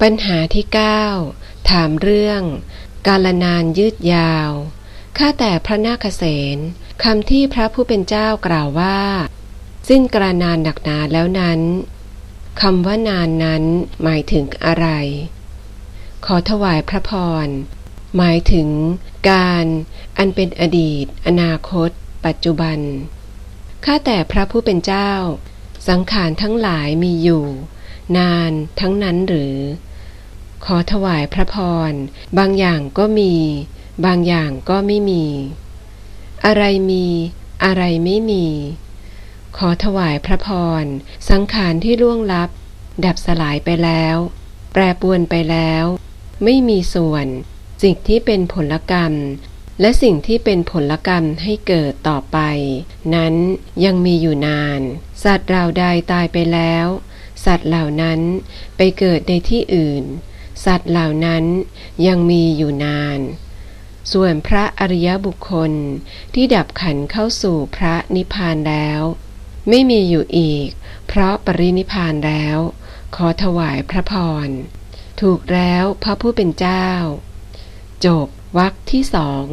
ปัญหาที่เก้าถามเรื่อง กาลนานยืดยาว ข้าแต่พระนาคเษนคำที่พระผู้เป็นเจ้ากล่าวว่า สิ้นกรานานหนักหนาแล้วนั้นคำว่านานนั้นหมายถึงอะไร ขอถวายพระพร หมายถึงการอันเป็นอดีต อนาคต ปัจจุบัน ข้าแต่พระผู้เป็นเจ้า สังขารทั้งหลายมีอยู่ นานทั้งนั้นหรือ ขอถวายพระพร บางอย่างก็มี บางอย่างก็ไม่มี อะไรมีอะไรไม่มี ขอถวายพระพร สังขารที่ล่วงลับ ดับสลายไปแล้ว แปรปวนไปแล้ว ไม่มีส่วน สิ่งที่เป็นผลกรรม และสิ่งที่เป็นผลกรรมให้เกิดต่อไป นั้นยังมีอยู่นาน สัตว์ราใดตายไปแล้ว สัตว์เหล่านั้นไปเกิดในที่อื่น สัตว์เหล่านั้นยังมีอยู่นาน ส่วนพระอริยบุคคลที่ดับขันเข้าสู่พระนิพพานแล้ว ไม่มีอยู่อีก เพราะปรินิพพานแล้ว ขอถวายพระพร ถูกแล้วพระผู้เป็นเจ้า จบวรรคที่สอง